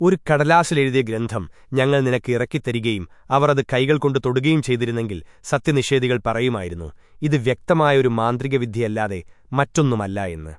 ഒരു കടലാസിലെഴുതിയ ഗ്രന്ഥം ഞങ്ങൾ നിനക്ക് ഇറക്കിത്തരികയും അവർ അത് കൈകൾ കൊണ്ട് തൊടുകയും ചെയ്തിരുന്നെങ്കിൽ സത്യനിഷേധികൾ പറയുമായിരുന്നു ഇത് വ്യക്തമായൊരു മാന്ത്രികവിദ്യയല്ലാതെ മറ്റൊന്നുമല്ല എന്ന്.